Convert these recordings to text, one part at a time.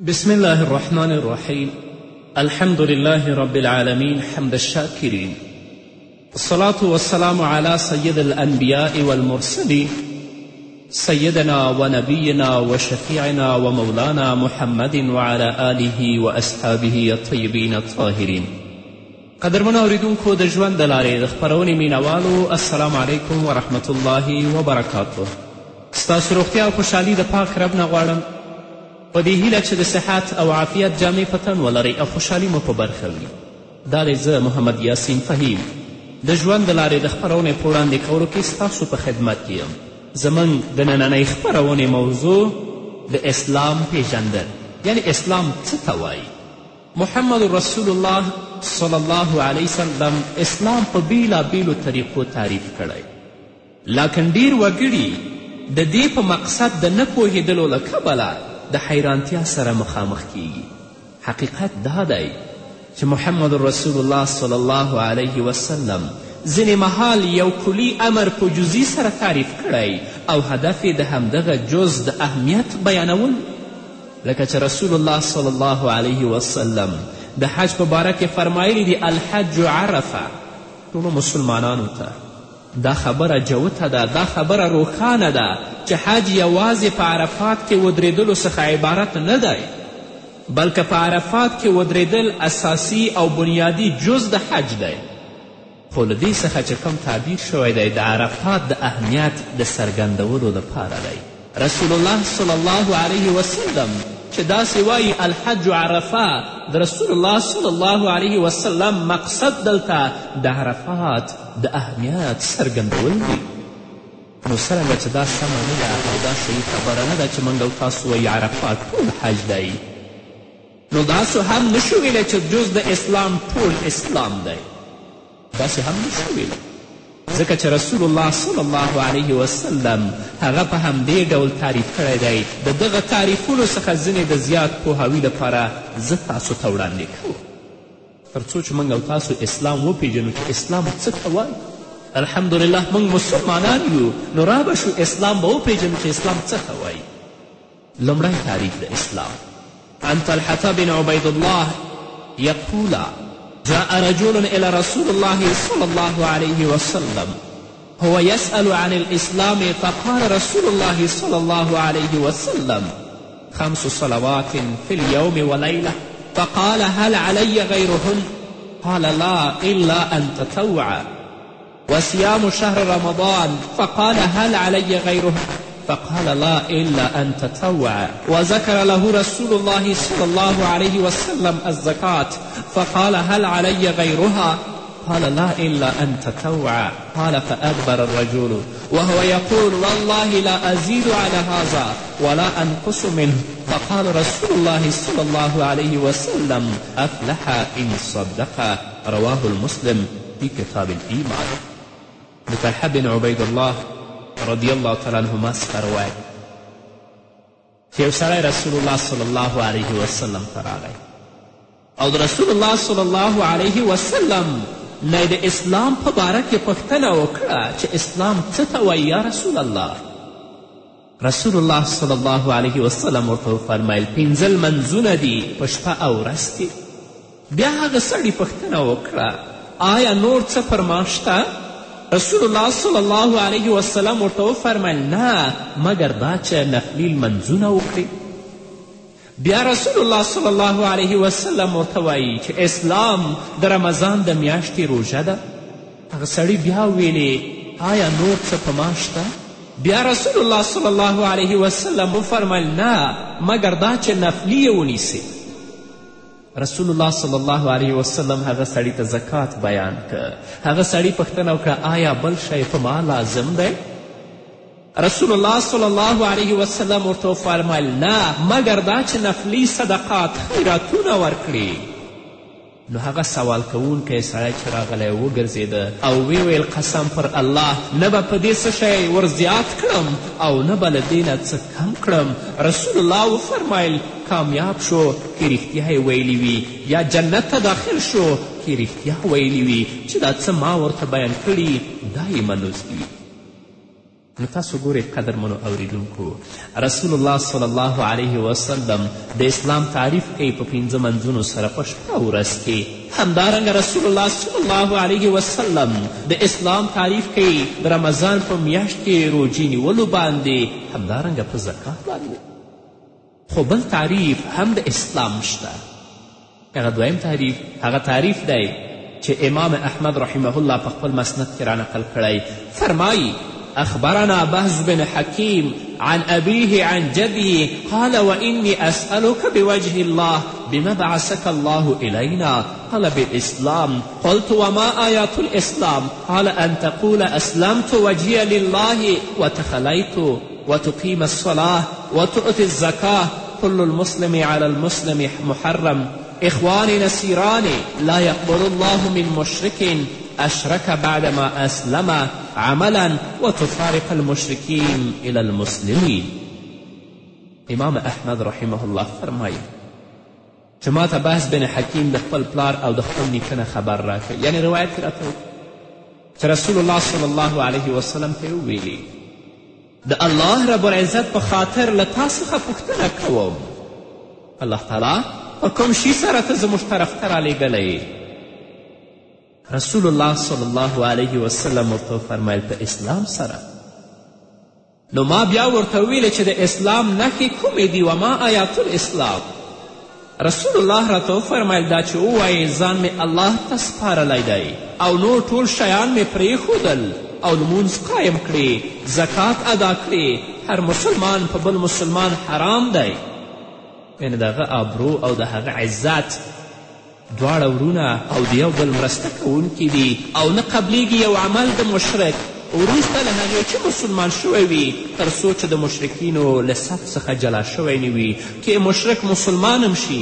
بسم الله الرحمن الرحيم الحمد لله رب العالمين حمد الشاكرين الصلاة والسلام على سيد الأنبياء والمرسلين سيدنا ونبينا وشفيعنا ومولانا محمد وعلى آله وأصحابه الطيبين الطاهرين قدرمنو اوریدونکو د ژوند د لارې د خپرونې مینوالو السلام علیکم ورحمت الله وبرکاته ستاسو روغتیا او خوشحالي د پاک رب نه غواړم په دې هیله چې د صحت او عافیت جامې په تن ولرئ او خوشحالي مو په برخه وي دا دی زه محمد یاسین فهیم د ژوند د لارې د خپرونې په وړاندې کولو کې ستاسو په خدمت کې یم زموږ د نننۍ خپرونې موضوع د اسلام پیژندل یعنی اسلام څه ته وایي محمد رسول الله صلی الله علیه وسلم اسلام په بیلابیلو طریقو تعریف کړی لاکن ډیر وګړي د دې په مقصد د نه پوهېدلو له کبله د حیرانتیا سره مخامخ کیږي حقیقت دا دی چې محمد رسول الله صلی الله علیه وسلم ځینې مهال یو کلی امر په جزی سره تعریف کړی او هدف د همدغه جز د اهمیت بیانول لکه چې رسول الله صلی الله علیه وسلم د حج په باره کې فرمایلی دي الحج عرفه ټولو مسلمانانو ته دا خبره جوته ده دا خبره روښانه ده چې حج یوازې په عرفات کې ودرېدلو څخه عبارت نه دی بلکه په عرفات کې ودرېدل اساسی او بنیادی جز د حج دی خو له دې څخه چې کوم تعبیر شوی دی د عرفات د اهمیت د څرګندولو لپاره دی رسول الله صلی الله علیه وسلم چې داسې وایي الحج عرفه د رسول الله صلی الله علیه وسلم مقصد دلته د عرفات د اهمیت څرګندول دي نو څرنګه چې دا سمه نه ده او دا صحیح خبره نه ده چې موږ او تاسو وایي عرفات ټول حج دی نو داسو هم نشو ویلی چه جز د اسلام ټول اسلام دی داسې هم نشو ویلی ځکه چې رسول الله صلی الله علیه وسلم هغه په همدې ډول تعریف کړی دی د دغه تعریفونو څخه ځینې د زیات پوهاوي لپاره زه تاسو ته وړاندې کوم تر څو چې موږ او تاسو اسلام وپیژنو چې اسلام څه ته وایي الحمدلله موږ مسلمانان یو نو رابه شو اسلام به وپیژنو چې اسلام څه ته وایي لومړی تعریف د اسلام عن طلحة بن عبید الله یقوله جاء رجل إلى رسول الله صلى الله عليه وسلم هو يسأل عن الإسلام فقال رسول الله صلى الله عليه وسلم خمس صلوات في اليوم وليلة فقال هل علي غيرهن قال لا إلا أن تتوع وصيام شهر رمضان فقال هل علي غيرهن فقال لا إلا أن تطوع وذكر له رسول الله صلى الله عليه وسلم الزكاة فقال هل علي غيرها قال لا إلا أن تطوع قال فأدبر الرجل وهو يقول والله لا أزيد على هذا ولا أنقص منه فقال رسول الله صلى الله عليه وسلم أفلح إن صدق رواه المسلم في کتاب الايمان د طلحه بن عبید الله رضی الله تعالی عنهما څخه روایت چې یو سړی رسول الله صلی الله علیه وسلم ته راغی او د رسول الله صلی الله علیه وسلم نه د اسلام په باره کې پوښتنه وکړه چې اسلام څه ته وایي یا رسول الله رسول الله صلی الله علیه وسلم ورته وفرمیل پنځه لمنځونه دي په شپه او ورځ کې بیا هغه سړي پوښتنه وکړه آیا نور څه پر ما شته رسول الله صلی الله علیه وسلم ورته وفرمیل نه مګر دا چې نفلي لمنځونه وکړي بیا رسول الله صلی الله علیه وسلم ورته وایي چې اسلام د رمضان د میاشتې روژه ده هغه سړي بیا ویلې آیا نور څه په ما شته بیا رسول الله صلی الله علیه وسلم وفرمیل نه مګر دا چې نفلی یې ونیسي رسول الله صلی الله علیه وسلم هغه سړي ته زکات بیان که هغه سړي پوښتنه وکړه آیا بل شی په ما لازم دی رسول الله صلی الله علیه وسلم ورته وفرمیل نه مګر دا چې نفلي صدقات خیراتونه ورکړي نو هغه سوال کوونکی سړی چې راغلی وګرځېده او وی ویل قسم پر الله نه به په دې څه شی ورزیات کړم او نه به له دې نه څه کم کړم رسول الله وفرمیل کامیاب شو که رښتیا یې ویلي وي یا جنت ته داخل شو که رښتیا ویلي وي چې دا څه ما ورته بیان کړي دا یې منوز دي نو تاسو ګورئ قدرمنو اوریدونکو رسول الله صلی الله علیه وسلم د اسلام تعریف کوي په پنځه منځونو سره په شپه ورځ کې همدارنګه رسول الله صلی الله علیه وسلم د اسلام تعریف کوي د رمضان په میاشت کې روجې نیولو باندې همدارنګه په زکات باندې خو بل تعریف هم د اسلام شته هغه دویم تعریف هغه تعریف دی چې امام احمد رحمه الله په خپل مسند کې رانقل کړی فرمایی اخبرنا بهز بن حکیم عن أبيه عن جدي قال وإني أسألك بوجه الله بما بعثك الله إلينا قال بالإسلام قلت وما آيات الإسلام قال أن تقول أسلمت وجهي لله وتخليت وتقيم الصلاة وتؤتي الزكاة كل المسلم على المسلم محرم إخواني نسيراني لا يقبل الله من مشرك أشرك بعدما أسلم عملا وتفارق المشركين إلى المسلمین امام احمد رحمه الله فرمایي چې ما ته بحث بن حکیم د خپل پلار او د خپل نیکه نه خبر راکړ یعنې روایت یې راته چې رسول الله صلی الله علیه وسلم ته یې وویلي د الله رب العزت په خاطر له تا څخه پوښتنه کوم الله تعالی په کوم شي سره ته زموږ طرف ته رالیږلی رسول الله صلی الله علیه وسلم ورته وفرمیل په اسلام سره نو ما بیا ورته وویل چې د اسلام نښې کومې دي وما آیات الاسلام رسول الله راته وفرمیل دا چې ووایې ځان مې الله ته سپارلی دی او نور ټول شیان مې پرېښودل او لمونځ قایم کړې زکات ادا کړې هر مسلمان په بل مسلمان حرام دی یعنې د هغه ابرو او د هغه عزت دواړه ورونه او د یو بل مرسته کوونکي دي او نه قبلیږي یو عمل د مشرک وروسته له هغې چې مسلمان شوی وي تر څو چې د مشرکینو له صف څخه جلا شوی نه وي که مشرک مسلمان هم شي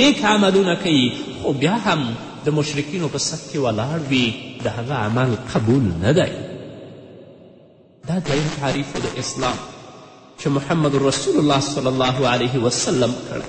نیک عملونه کوي خو بیا هم د مشرکینو په صف کې ولاړ وي د هغه عمل قبول نه دی دا دویم تعریف د اسلام چې محمد رسول الله صلی الله علیه وسلم کړی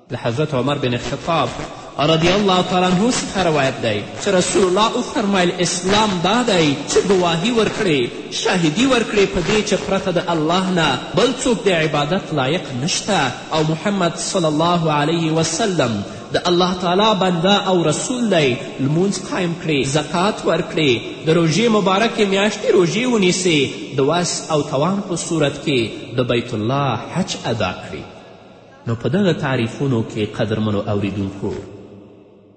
د حضرت عمر بن خطاب رضی الله تعالی عنه څخه روایت دی چې رسول الله وفرمایل اسلام دا دی چې ګواهي ورکړې شاهدي ورکړې په دې چې پرته د الله نه بل څوک د عبادت لایق نشته او محمد صلی الله علیه وسلم د الله تعالی بنده او رسول دی لمونځ قایم کړي زکات ورکړي د روژې مبارکې میاشتې روژې ونیسي د وس او توان په صورت کې د بیت الله حج ادا کړي نو په دغه تعریفونو کې قدرمنو اوریدونکو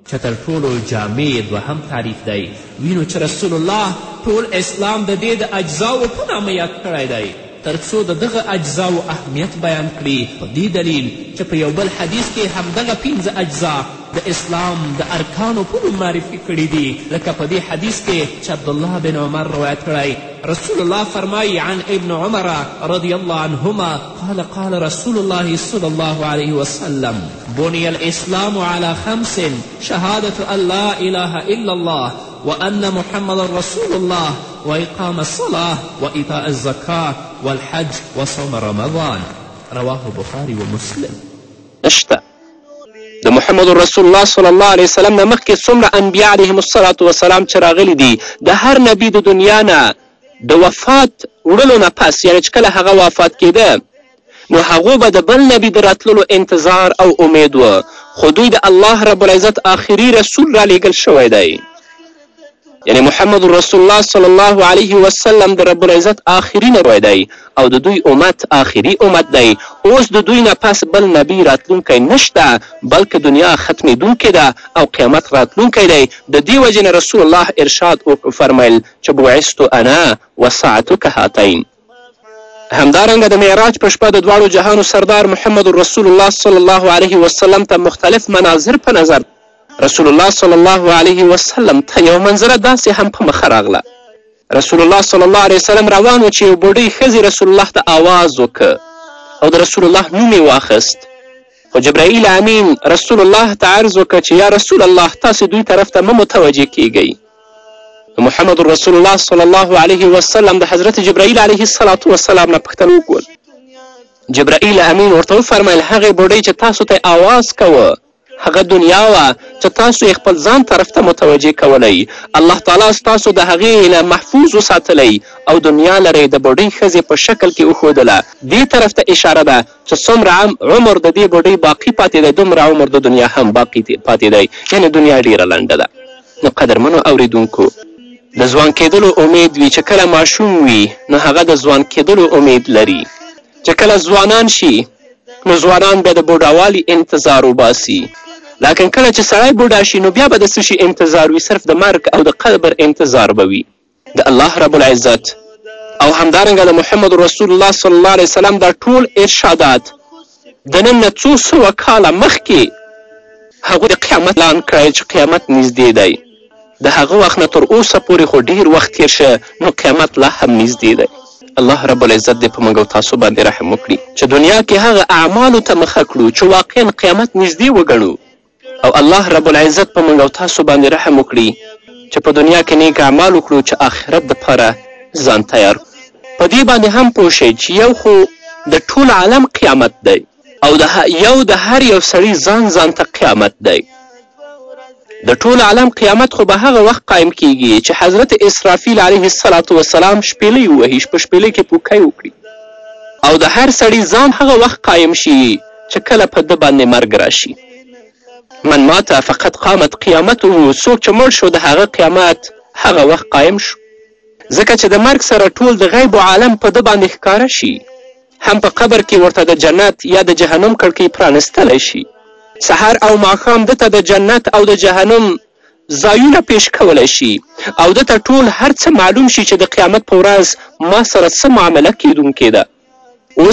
چې تر ټولو جامع یې دوهم تعریف دی وینو چې رسول الله ټول اسلام د دې د اجزاو په نامه یاد کړی دی تر څو د دغه اجزاو اهمیت بیان کړي په دې دلیل چې په یو بل حدیث کې همدغه پنځه اجزا د اسلام د ارکانو په نوم معرفي کړي دي لکه په دې حدیث کې چې عبدالله بن عمر روایت کړی رسول الله فرمایي عن ابن عمر رضی الله عنهما قال قال رسول الله صلی الله علیه وسلم بنی الاسلام علی خمس شهادت ان لا اله الا الله وان محمد رسول الله واقام الصلاه وایتاء الزکاه والحج وصوم رمضان رواه بخاری و مسلم نشته د محمد رسول الله صلی الله علیه وسلم نه مخکې څومره انبیا علیهم الصلاة وسلام چې راغلي دي د هر نبي د دنیا نه د وفات وړلو نه پس یعنې چې کله هغه وفات کېده نو هغو به د بل نبي د راتللو انتظار او امید و خو دوی د الله رب العزت آخري رسول رالیږل شوی دی یعنی محمد رسول الله صلی الله علیه وسلم د رب العزت آخري نبی دی او د دوی امت آخري امت دی اوس د دوی نه پس بل نبی راتلونکی نشته بلکې دنیا ختمیدونکې ده او قیامت راتلونکی دی د دې وجې نه رسول الله ارشاد فرمیل چې بعثت انا وساعتک هاتین همدارنګه د معراج په شپه د دواړو جهانو سردار محمد رسول الله صلی الله علیه وسلم ته مختلف مناظر په نظر رسول الله صلی الله علیه وسلم ته یو منظره داسې هم په مخه راغله رسول الله صلی الله علیه وسلم روان و چې یو بوډۍ ښځې رسول الله ته آواز وکړ او د رسول الله نوم یې واخیست خو جبرائیل امین رسول الله ته عرض وکړ چې یا رسول الله تاسې دوی طرف ته مه متوجه کیږئ محمد رسول الله صلی الله علیه وسلم د حضرت جبرائیل علیه السلام وسلام نه پوښتنه وکړل جبرائیل امین ورته وفرمیل هغې بوډۍ چې تاسو ته آواز کوه هغه دنیا وه چې تاسو یې خپل ځان طرف ته متوجه کولی الله تعالی ستاسو د هغې هیله محفوظ وساتلی او دنیا لره د بوډۍ ښځې په شکل کې وښودله دې طرف ته اشاره ده چې څومره عمر د دې بوډۍ باقي پاتې دی دومره عمر د دنیا هم باقي پاتې دی یعنې دنیا ډېره لنډه ده نو قدرمنو اورېدونکو د ځوان کېدلو امید وي چې کله ماشوم وي نو هغه د ځوان کېدلو امید لري چې کله ځوانان شي نو ځوانان بیا د بوډاوالي انتظار وباسي لاکن کله چې سړی بوډا شي نو بیا به د څه شي انتظار وي صرف د مرګ او د قبر انتظار به وي د الله رب العزت او همدارنګه د محمد رسول الله صلی الله علیه وسلم دا ټول ارشادات د نن نه څو سوه کاله مخکې هغوی د قیامت اعلان کړی چې قیامت نږدې دی د هغه وخت نه تر اوسه پورې خو ډیر وخت تیر شه نو قیامت لا هم نږدې دی الله رب العزت دې په موږ او تاسو باندې رحم وکړي چې دنیا کې هغه اعمالو ته مخه کړو چې واقعا قیامت نږدې وګڼو او الله رب العزت په موږ او تاسو باندې رحم وکړي چې په دنیا کې نیک اعمال وکړو چې آخرت دپاره ځان تیار کړو په دې باندې هم پوه شئ چې یو خو د ټول عالم قیامت دی او د یو د هر یو سړي ځان ځان ته قیامت دی د ټول عالم قیامت خو به هغه وخت قایم کیږي چې حضرت اسرافیل علیه السلام وسلام شپېلۍ ووهي په شپېلۍ کې پوکی وکړي او د هر سړي ځان هغه وخت قایم شي چې کله په ده باندې مرګ راشي من مات فقط قامت قیامته څوک چې مړ شو د هغه قیامت هغه وخت قایم شو ځکه چې د مرګ سره ټول د غیب و عالم په ده باندې ښکاره شي هم په قبر کې ورته د جنت یا د جهنم کړکۍ پرانستلی شي سهار او ماښام ده ته د جنت او د جهنم ځایونه پیش کولی شي او ده ته ټول هر څه معلوم شي چې د قیامت په ورځ ما سره څه معامله کیدونکې ده اوس